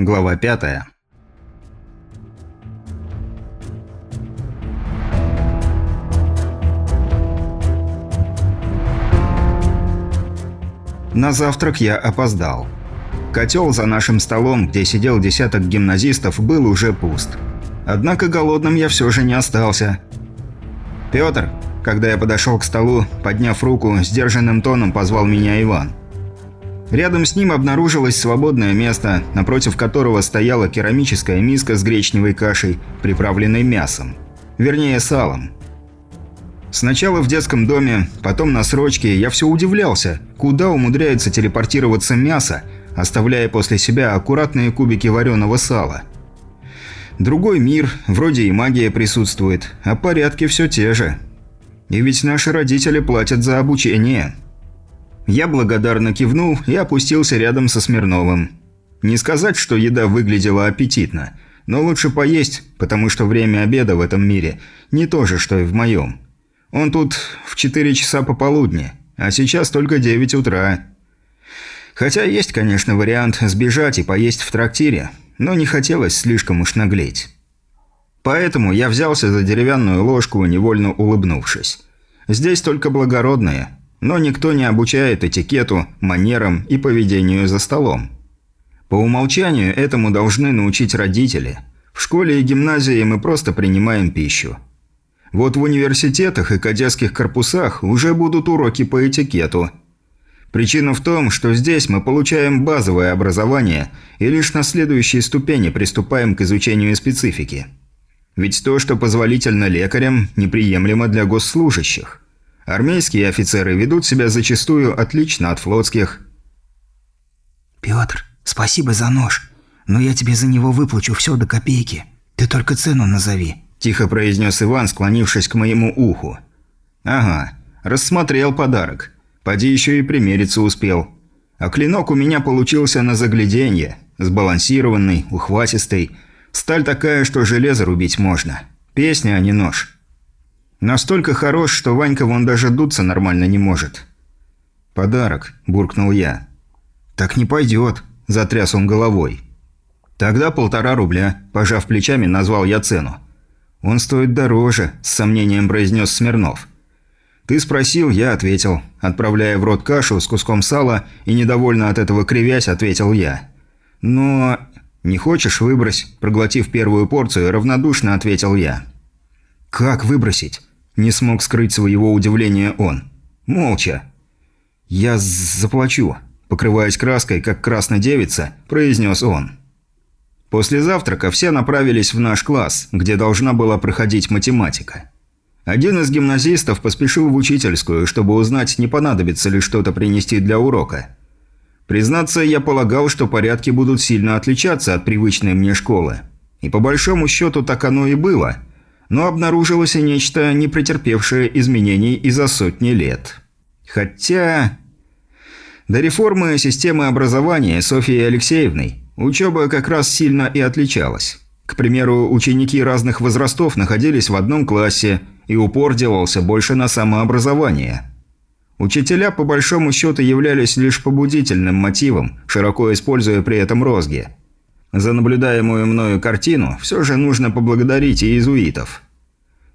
Глава 5. На завтрак я опоздал. Котел за нашим столом, где сидел десяток гимназистов, был уже пуст. Однако голодным я все же не остался. «Петр!» Когда я подошел к столу, подняв руку, сдержанным тоном позвал меня Иван. Рядом с ним обнаружилось свободное место, напротив которого стояла керамическая миска с гречневой кашей, приправленной мясом. Вернее, салом. Сначала в детском доме, потом на срочке я все удивлялся, куда умудряется телепортироваться мясо, оставляя после себя аккуратные кубики вареного сала. Другой мир, вроде и магия присутствует, а порядки все те же. И ведь наши родители платят за обучение. Я благодарно кивнул и опустился рядом со Смирновым. Не сказать, что еда выглядела аппетитно, но лучше поесть, потому что время обеда в этом мире не то же, что и в моем. Он тут в 4 часа пополудни, а сейчас только 9 утра. Хотя есть, конечно, вариант сбежать и поесть в трактире, но не хотелось слишком уж наглеть. Поэтому я взялся за деревянную ложку, невольно улыбнувшись. Здесь только благородные, но никто не обучает этикету, манерам и поведению за столом. По умолчанию этому должны научить родители. В школе и гимназии мы просто принимаем пищу. Вот в университетах и кадетских корпусах уже будут уроки по этикету. Причина в том, что здесь мы получаем базовое образование и лишь на следующей ступени приступаем к изучению специфики. Ведь то, что позволительно лекарям, неприемлемо для госслужащих. Армейские офицеры ведут себя зачастую отлично от флотских. «Петр, спасибо за нож, но я тебе за него выплачу все до копейки. Ты только цену назови», – тихо произнес Иван, склонившись к моему уху. «Ага, рассмотрел подарок. Поди еще и примериться успел. А клинок у меня получился на загляденье, сбалансированный, ухватистый, Сталь такая, что железо рубить можно. Песня, а не нож. Настолько хорош, что Ванька вон даже дуться нормально не может. «Подарок», – буркнул я. «Так не пойдет», – затряс он головой. «Тогда полтора рубля», – пожав плечами, назвал я цену. «Он стоит дороже», – с сомнением произнес Смирнов. «Ты спросил, я ответил», отправляя в рот кашу с куском сала и недовольно от этого кривясь, ответил я. «Но «Не хочешь – выбрось», – проглотив первую порцию, равнодушно ответил я. «Как выбросить?» – не смог скрыть своего удивления он. «Молча». «Я заплачу», – покрываясь краской, как красная девица, произнес он. После завтрака все направились в наш класс, где должна была проходить математика. Один из гимназистов поспешил в учительскую, чтобы узнать, не понадобится ли что-то принести для урока. Признаться, я полагал, что порядки будут сильно отличаться от привычной мне школы. И по большому счету так оно и было. Но обнаружилось и нечто, не претерпевшее изменений и за сотни лет. Хотя... До реформы системы образования Софьей Алексеевной учеба как раз сильно и отличалась. К примеру, ученики разных возрастов находились в одном классе, и упор делался больше на самообразование – Учителя, по большому счету, являлись лишь побудительным мотивом, широко используя при этом розги. За наблюдаемую мною картину все же нужно поблагодарить иезуитов.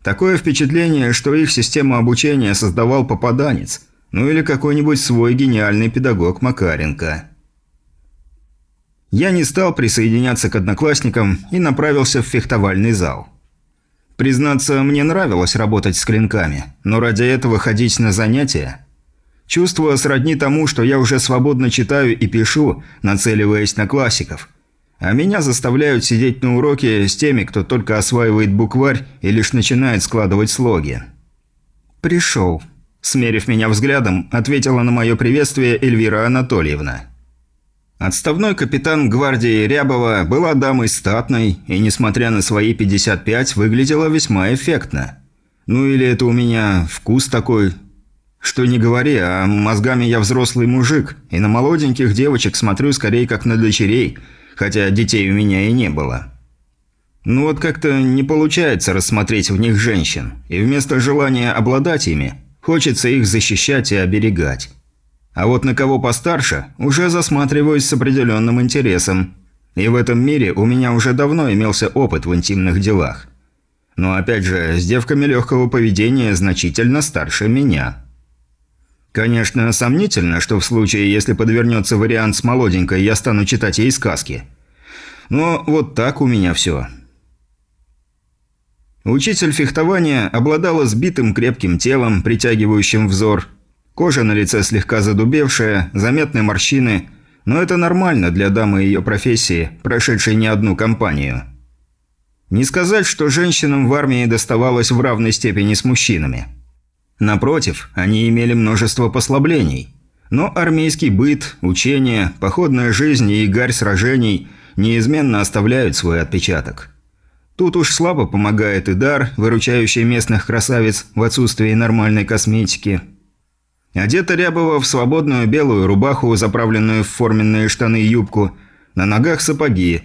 Такое впечатление, что их систему обучения создавал попаданец, ну или какой-нибудь свой гениальный педагог Макаренко. Я не стал присоединяться к одноклассникам и направился в фехтовальный зал. Признаться, мне нравилось работать с клинками, но ради этого ходить на занятия Чувство сродни тому, что я уже свободно читаю и пишу, нацеливаясь на классиков. А меня заставляют сидеть на уроке с теми, кто только осваивает букварь и лишь начинает складывать слоги. «Пришел», – смерив меня взглядом, ответила на мое приветствие Эльвира Анатольевна. Отставной капитан гвардии Рябова была дамой статной и, несмотря на свои 55, выглядела весьма эффектно. Ну или это у меня вкус такой, что не говори, а мозгами я взрослый мужик, и на молоденьких девочек смотрю скорее как на дочерей, хотя детей у меня и не было. Ну вот как-то не получается рассмотреть в них женщин, и вместо желания обладать ими, хочется их защищать и оберегать. А вот на кого постарше, уже засматриваюсь с определенным интересом. И в этом мире у меня уже давно имелся опыт в интимных делах. Но опять же, с девками легкого поведения значительно старше меня. Конечно, сомнительно, что в случае, если подвернется вариант с молоденькой, я стану читать ей сказки. Но вот так у меня все. Учитель фехтования обладала сбитым крепким телом, притягивающим взор. Кожа на лице слегка задубевшая, заметны морщины, но это нормально для дамы ее профессии, прошедшей не одну кампанию. Не сказать, что женщинам в армии доставалось в равной степени с мужчинами. Напротив, они имели множество послаблений. Но армейский быт, учения, походная жизнь и гарь сражений неизменно оставляют свой отпечаток. Тут уж слабо помогает и дар, выручающий местных красавиц в отсутствии нормальной косметики. Одета Рябова в свободную белую рубаху, заправленную в форменные штаны и юбку, на ногах сапоги.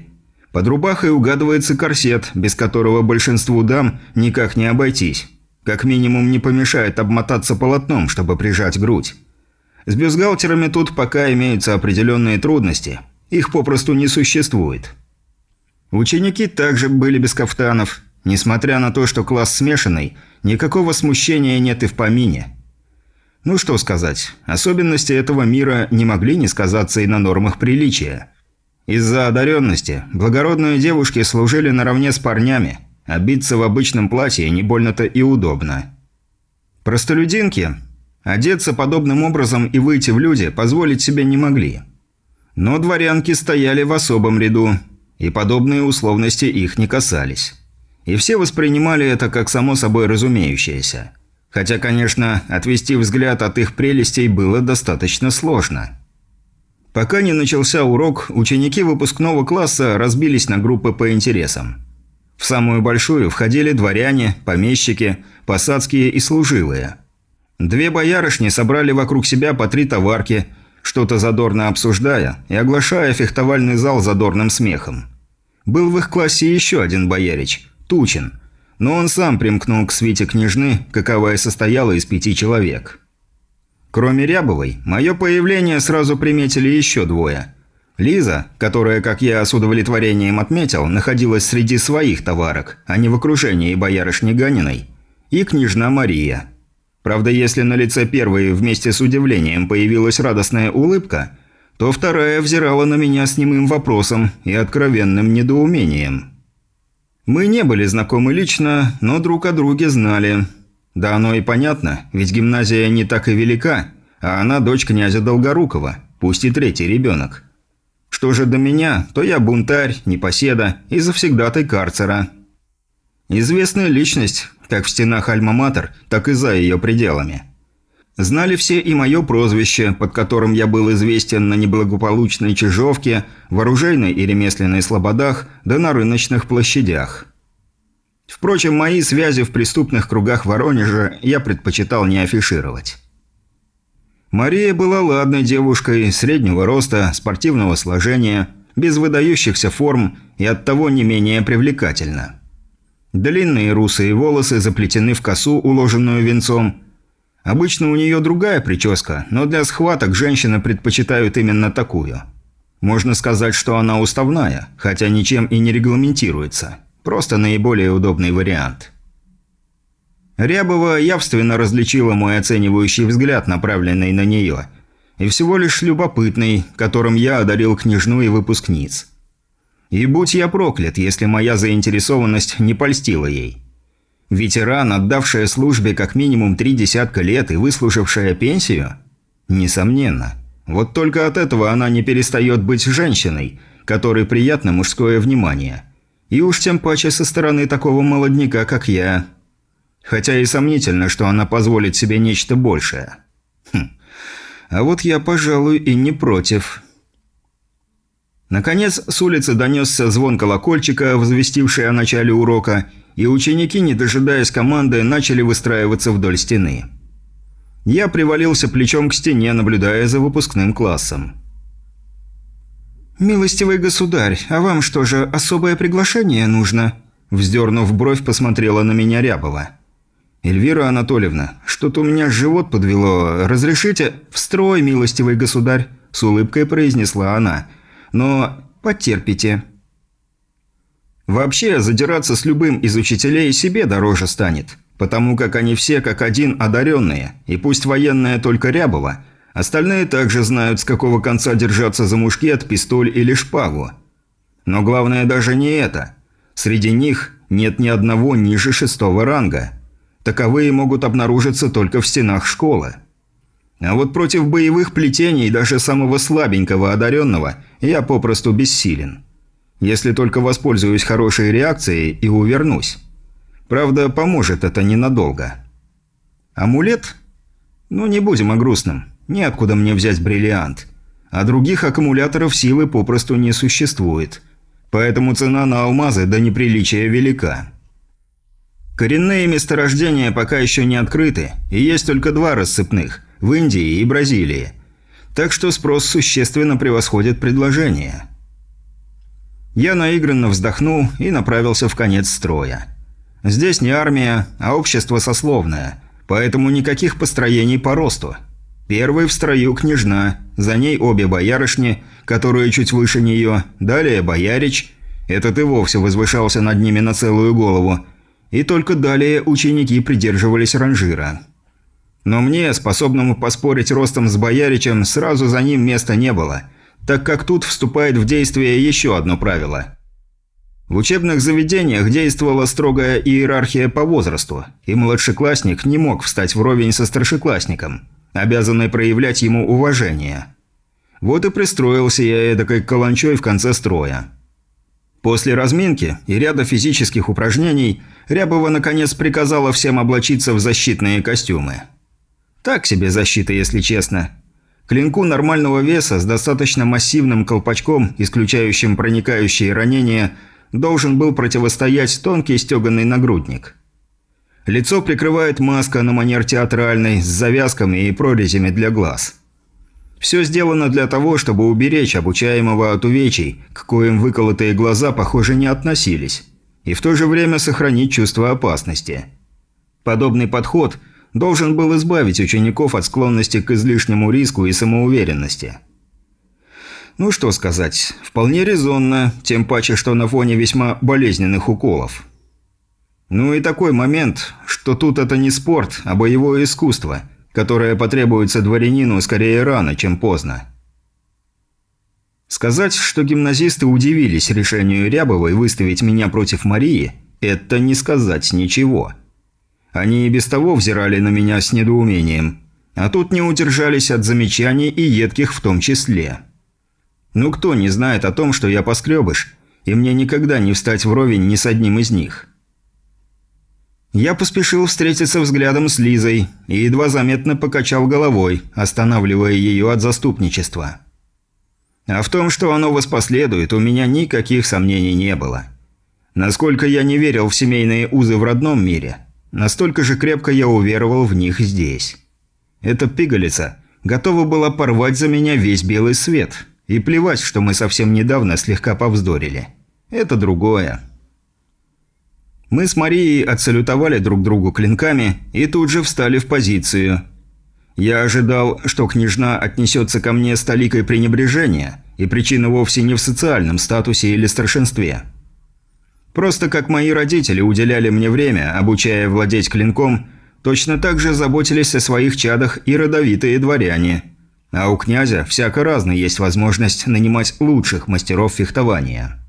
Под рубахой угадывается корсет, без которого большинству дам никак не обойтись. Как минимум не помешает обмотаться полотном, чтобы прижать грудь. С бюстгальтерами тут пока имеются определенные трудности. Их попросту не существует. Ученики также были без кафтанов. Несмотря на то, что класс смешанный, никакого смущения нет и в помине. Ну что сказать, особенности этого мира не могли не сказаться и на нормах приличия. Из-за одаренности благородные девушки служили наравне с парнями, а биться в обычном платье не больно-то и удобно. Простолюдинки одеться подобным образом и выйти в люди позволить себе не могли. Но дворянки стояли в особом ряду – и подобные условности их не касались. И все воспринимали это как само собой разумеющееся. Хотя, конечно, отвести взгляд от их прелестей было достаточно сложно. Пока не начался урок, ученики выпускного класса разбились на группы по интересам. В самую большую входили дворяне, помещики, посадские и служилые. Две боярышни собрали вокруг себя по три товарки – что-то задорно обсуждая и оглашая фехтовальный зал задорным смехом. Был в их классе еще один боярич – Тучин, но он сам примкнул к свите княжны, каковая состояла из пяти человек. Кроме Рябовой, мое появление сразу приметили еще двое. Лиза, которая, как я с удовлетворением отметил, находилась среди своих товарок, а не в окружении боярышни Ганиной, и княжна Мария – Правда, если на лице первой вместе с удивлением появилась радостная улыбка, то вторая взирала на меня с немым вопросом и откровенным недоумением. Мы не были знакомы лично, но друг о друге знали. Да оно и понятно, ведь гимназия не так и велика, а она дочь князя Долгорукова, пусть и третий ребенок. Что же до меня, то я бунтарь, непоседа и завсегдатай карцера. Известная личность, как в стенах Альма-Матер, так и за ее пределами. Знали все и мое прозвище, под которым я был известен на неблагополучной Чижовке, в оружейной и ремесленной слободах, да на рыночных площадях. Впрочем, мои связи в преступных кругах Воронежа я предпочитал не афишировать. Мария была ладной девушкой, среднего роста, спортивного сложения, без выдающихся форм и оттого не менее привлекательна. Длинные русые волосы заплетены в косу, уложенную венцом. Обычно у нее другая прическа, но для схваток женщины предпочитают именно такую. Можно сказать, что она уставная, хотя ничем и не регламентируется. Просто наиболее удобный вариант. Рябова явственно различила мой оценивающий взгляд, направленный на нее, и всего лишь любопытный, которым я одарил княжну и выпускниц. И будь я проклят, если моя заинтересованность не польстила ей. Ветеран, отдавшая службе как минимум три десятка лет и выслужившая пенсию? Несомненно. Вот только от этого она не перестает быть женщиной, которой приятно мужское внимание. И уж тем паче со стороны такого молодняка, как я. Хотя и сомнительно, что она позволит себе нечто большее. Хм. А вот я, пожалуй, и не против. Наконец, с улицы донесся звон колокольчика, возвестивший о начале урока, и ученики, не дожидаясь команды, начали выстраиваться вдоль стены. Я привалился плечом к стене, наблюдая за выпускным классом. «Милостивый государь, а вам что же, особое приглашение нужно?» Вздернув бровь, посмотрела на меня Рябова. «Эльвира Анатольевна, что-то у меня живот подвело. Разрешите?» «В строй, милостивый государь», – с улыбкой произнесла она – но потерпите». Вообще, задираться с любым из учителей себе дороже станет, потому как они все как один одаренные, и пусть военная только Рябова, остальные также знают, с какого конца держаться за мушкет, пистоль или шпагу. Но главное даже не это. Среди них нет ни одного ниже шестого ранга. Таковые могут обнаружиться только в стенах школы. А вот против боевых плетений даже самого слабенького одаренного я попросту бессилен. Если только воспользуюсь хорошей реакцией и увернусь. Правда, поможет это ненадолго. Амулет? Ну, не будем о грустном. Неоткуда мне взять бриллиант. А других аккумуляторов силы попросту не существует. Поэтому цена на алмазы до неприличия велика. Коренные месторождения пока еще не открыты, и есть только два рассыпных – в Индии и Бразилии. Так что спрос существенно превосходит предложение. Я наигранно вздохнул и направился в конец строя. Здесь не армия, а общество сословное, поэтому никаких построений по росту. Первый в строю княжна, за ней обе боярышни, которые чуть выше нее, далее боярич, этот и вовсе возвышался над ними на целую голову, и только далее ученики придерживались ранжира. Но мне, способному поспорить ростом с бояричем, сразу за ним места не было – так как тут вступает в действие еще одно правило. В учебных заведениях действовала строгая иерархия по возрасту, и младшеклассник не мог встать вровень со старшеклассником, обязанный проявлять ему уважение. Вот и пристроился я эдакой каланчой в конце строя. После разминки и ряда физических упражнений Рябова наконец приказала всем облачиться в защитные костюмы. Так себе защита, если честно. Клинку нормального веса с достаточно массивным колпачком, исключающим проникающие ранения, должен был противостоять тонкий стеганный нагрудник. Лицо прикрывает маска на манер театральной с завязками и прорезями для глаз. Все сделано для того, чтобы уберечь обучаемого от увечий, к коим выколотые глаза, похоже, не относились, и в то же время сохранить чувство опасности. Подобный подход – должен был избавить учеников от склонности к излишнему риску и самоуверенности. Ну что сказать, вполне резонно, тем паче, что на фоне весьма болезненных уколов. Ну и такой момент, что тут это не спорт, а боевое искусство, которое потребуется дворянину скорее рано, чем поздно. Сказать, что гимназисты удивились решению Рябовой выставить меня против Марии, это не сказать ничего. Они и без того взирали на меня с недоумением, а тут не удержались от замечаний и едких в том числе. Ну кто не знает о том, что я поскребыш, и мне никогда не встать вровень ни с одним из них. Я поспешил встретиться взглядом с Лизой и едва заметно покачал головой, останавливая ее от заступничества. А в том, что оно воспоследует, у меня никаких сомнений не было. Насколько я не верил в семейные узы в родном мире – Настолько же крепко я уверовал в них здесь. Эта пигалица готова была порвать за меня весь белый свет. И плевать, что мы совсем недавно слегка повздорили. Это другое. Мы с Марией отсалютовали друг другу клинками и тут же встали в позицию. Я ожидал, что княжна отнесется ко мне с толикой пренебрежения, и причина вовсе не в социальном статусе или старшинстве. Просто как мои родители уделяли мне время, обучая владеть клинком, точно так же заботились о своих чадах и родовитые дворяне. А у князя всяко разно есть возможность нанимать лучших мастеров фехтования.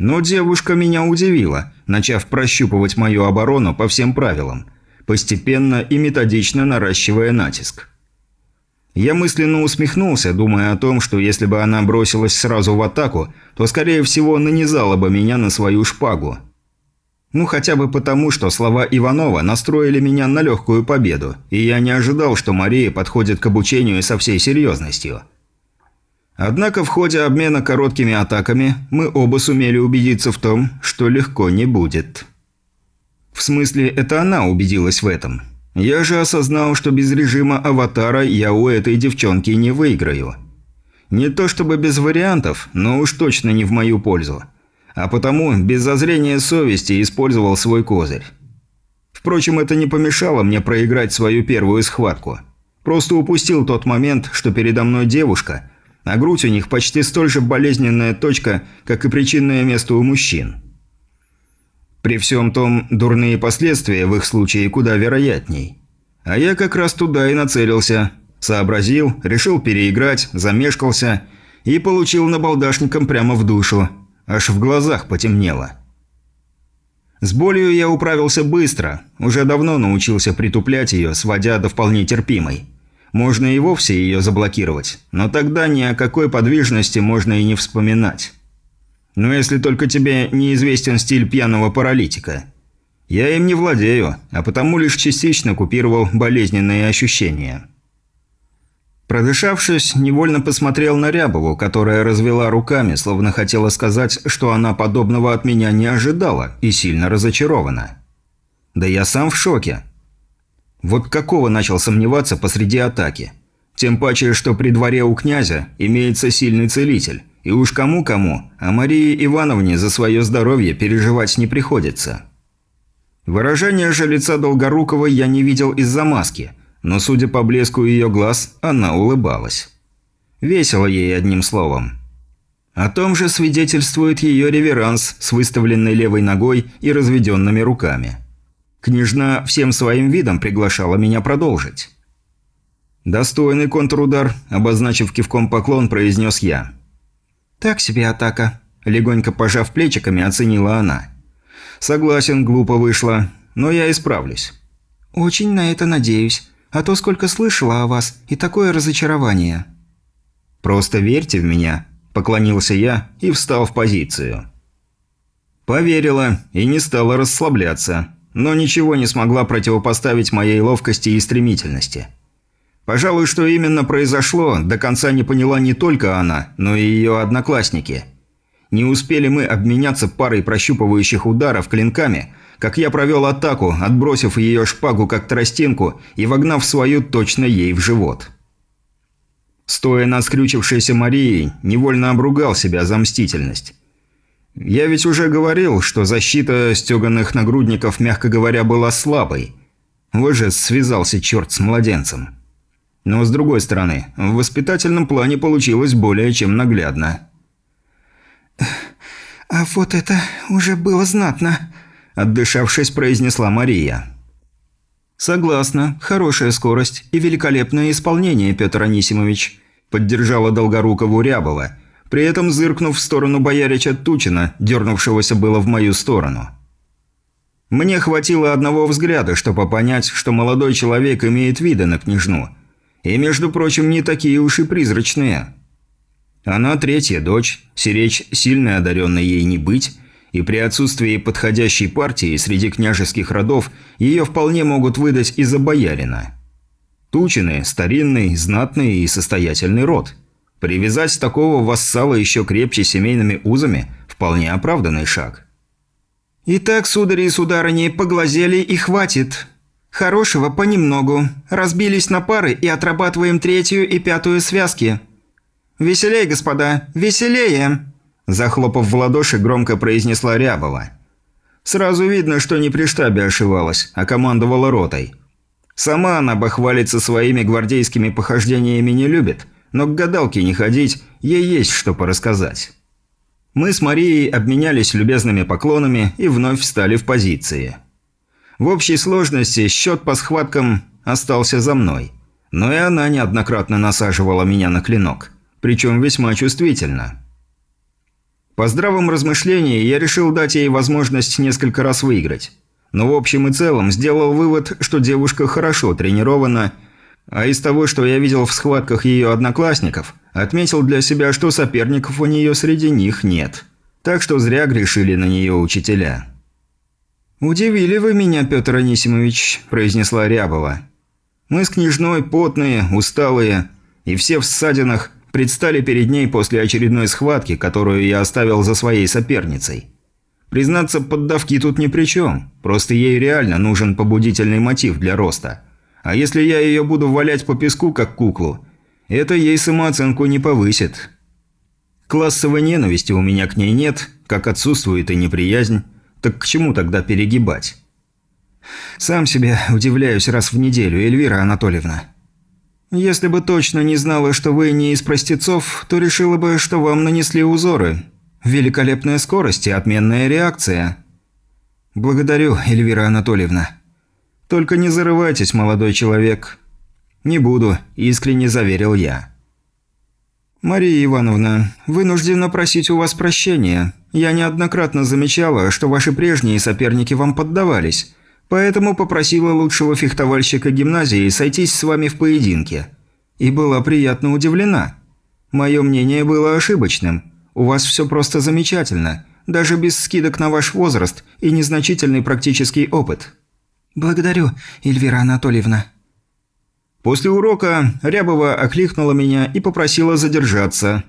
Но девушка меня удивила, начав прощупывать мою оборону по всем правилам, постепенно и методично наращивая натиск. Я мысленно усмехнулся, думая о том, что если бы она бросилась сразу в атаку, то, скорее всего, нанизала бы меня на свою шпагу. Ну, хотя бы потому, что слова Иванова настроили меня на легкую победу, и я не ожидал, что Мария подходит к обучению со всей серьезностью. Однако в ходе обмена короткими атаками мы оба сумели убедиться в том, что легко не будет. В смысле, это она убедилась в этом. Я же осознал, что без режима аватара я у этой девчонки не выиграю. Не то чтобы без вариантов, но уж точно не в мою пользу. А потому без зазрения совести использовал свой козырь. Впрочем, это не помешало мне проиграть свою первую схватку. Просто упустил тот момент, что передо мной девушка, а грудь у них почти столь же болезненная точка, как и причинное место у мужчин. При всем том, дурные последствия в их случае куда вероятней. А я как раз туда и нацелился. Сообразил, решил переиграть, замешкался и получил набалдашником прямо в душу. Аж в глазах потемнело. С болью я управился быстро, уже давно научился притуплять ее, сводя до вполне терпимой. Можно и вовсе ее заблокировать, но тогда ни о какой подвижности можно и не вспоминать. Но если только тебе неизвестен стиль пьяного паралитика. Я им не владею, а потому лишь частично купировал болезненные ощущения. Продышавшись, невольно посмотрел на Рябову, которая развела руками, словно хотела сказать, что она подобного от меня не ожидала и сильно разочарована. Да я сам в шоке. Вот какого начал сомневаться посреди атаки. Тем паче, что при дворе у князя имеется сильный целитель. И уж кому-кому, а Марии Ивановне за свое здоровье переживать не приходится. Выражение же лица Долгоруковой я не видел из-за маски, но, судя по блеску ее глаз, она улыбалась. Весело ей одним словом. О том же свидетельствует ее реверанс с выставленной левой ногой и разведенными руками. Княжна всем своим видом приглашала меня продолжить. «Достойный контрудар», – обозначив кивком поклон, произнес я. «Так себе атака», – легонько пожав плечиками, оценила она. «Согласен, глупо вышло, но я исправлюсь». «Очень на это надеюсь, а то сколько слышала о вас и такое разочарование». «Просто верьте в меня», – поклонился я и встал в позицию. Поверила и не стала расслабляться, но ничего не смогла противопоставить моей ловкости и стремительности – Пожалуй, что именно произошло, до конца не поняла не только она, но и ее одноклассники. Не успели мы обменяться парой прощупывающих ударов клинками, как я провел атаку, отбросив ее шпагу как тростинку и вогнав свою точно ей в живот. Стоя на скрючившейся Марии, невольно обругал себя за мстительность. Я ведь уже говорил, что защита стеганых нагрудников, мягко говоря, была слабой. Вот же связался черт с младенцем. Но с другой стороны, в воспитательном плане получилось более чем наглядно. «А вот это уже было знатно», – отдышавшись, произнесла Мария. «Согласна. Хорошая скорость и великолепное исполнение, Петр Анисимович», – поддержала Долгорукову Рябова, при этом зыркнув в сторону боярича Тучина, дернувшегося было в мою сторону. Мне хватило одного взгляда, чтобы понять, что молодой человек имеет виды на княжну – и, между прочим, не такие уж и призрачные. Она третья дочь, сиречь сильно одаренной ей не быть, и при отсутствии подходящей партии среди княжеских родов ее вполне могут выдать из-за боярина. Тучины – старинный, знатный и состоятельный род. Привязать такого вассала еще крепче семейными узами – вполне оправданный шаг. «Итак, судари и сударыни, поглазели и хватит», «Хорошего понемногу. Разбились на пары и отрабатываем третью и пятую связки». «Веселей, господа, веселее!» Захлопав в ладоши, громко произнесла Рябова. Сразу видно, что не при штабе ошивалась, а командовала ротой. Сама она бахвалиться своими гвардейскими похождениями не любит, но к гадалке не ходить, ей есть что порассказать. Мы с Марией обменялись любезными поклонами и вновь встали в позиции. В общей сложности счет по схваткам остался за мной. Но и она неоднократно насаживала меня на клинок. Причем весьма чувствительно. По здравом размышлении я решил дать ей возможность несколько раз выиграть. Но в общем и целом сделал вывод, что девушка хорошо тренирована, а из того, что я видел в схватках ее одноклассников, отметил для себя, что соперников у нее среди них нет. Так что зря грешили на нее учителя. «Удивили вы меня, Петр Анисимович», – произнесла Рябова. Мы с княжной потные, усталые, и все в ссадинах предстали перед ней после очередной схватки, которую я оставил за своей соперницей. Признаться, поддавки тут ни при чем, просто ей реально нужен побудительный мотив для роста. А если я ее буду валять по песку, как куклу, это ей самооценку не повысит. Классовой ненависти у меня к ней нет, как отсутствует и неприязнь, так к чему тогда перегибать? Сам себе удивляюсь раз в неделю, Эльвира Анатольевна. Если бы точно не знала, что вы не из простецов, то решила бы, что вам нанесли узоры. Великолепная скорость и отменная реакция. Благодарю, Эльвира Анатольевна. Только не зарывайтесь, молодой человек. Не буду, искренне заверил я. Мария Ивановна, вынуждена просить у вас прощения. Я неоднократно замечала, что ваши прежние соперники вам поддавались. Поэтому попросила лучшего фехтовальщика гимназии сойтись с вами в поединке. И была приятно удивлена. Мое мнение было ошибочным. У вас все просто замечательно, даже без скидок на ваш возраст и незначительный практический опыт. Благодарю, Эльвира Анатольевна. После урока Рябова окликнула меня и попросила задержаться.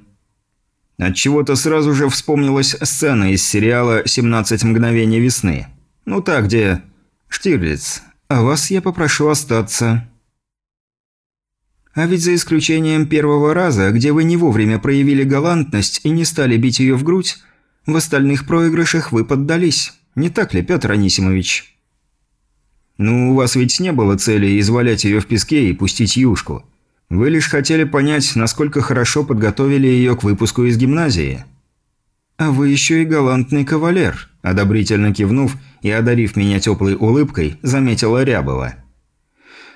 От чего то сразу же вспомнилась сцена из сериала «17 мгновений весны». Ну так, где «Штирлиц, а вас я попрошу остаться». А ведь за исключением первого раза, где вы не вовремя проявили галантность и не стали бить ее в грудь, в остальных проигрышах вы поддались. Не так ли, Петр Анисимович? Ну, у вас ведь не было цели извалять ее в песке и пустить юшку. Вы лишь хотели понять, насколько хорошо подготовили ее к выпуску из гимназии. А вы еще и галантный кавалер, одобрительно кивнув и одарив меня теплой улыбкой, заметила Рябова.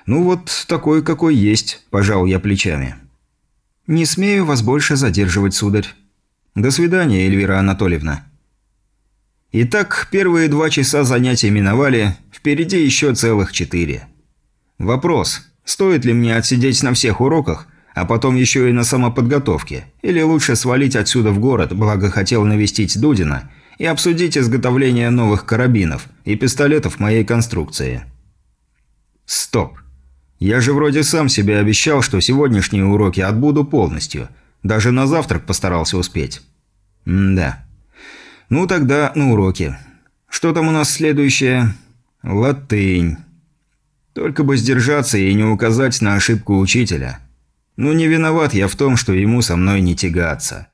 «Ну вот, такой, какой есть», – пожал я плечами. «Не смею вас больше задерживать, сударь». «До свидания, Эльвира Анатольевна». Итак, первые два часа занятий миновали, впереди еще целых четыре. Вопрос, стоит ли мне отсидеть на всех уроках, а потом еще и на самоподготовке, или лучше свалить отсюда в город, благо хотел навестить Дудина – и обсудить изготовление новых карабинов и пистолетов моей конструкции. Стоп. Я же вроде сам себе обещал, что сегодняшние уроки отбуду полностью. Даже на завтрак постарался успеть. М да. Ну тогда на уроки. Что там у нас следующее? Латынь. Только бы сдержаться и не указать на ошибку учителя. Ну не виноват я в том, что ему со мной не тягаться.